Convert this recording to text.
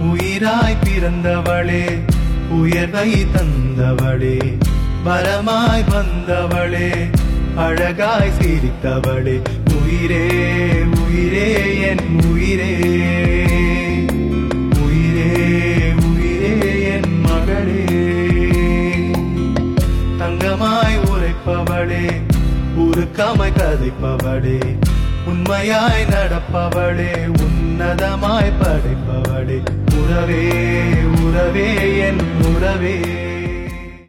உயிராய் பிறந்தவளே உயர்வை தந்தவளே வரமாய் வந்தவளே அழகாய் சிரித்தவளே உயிரே உயிரே என் உயிரே. உயிரே உயிரே என் மகளே. தங்கமாய் உரைப்பவளே உருக்கமாய் கதைப்பவளே உண்மையாய் நடப்பவளே உன்னதமாய் படைப்பவளே. உறவே உறவே என் உறவே.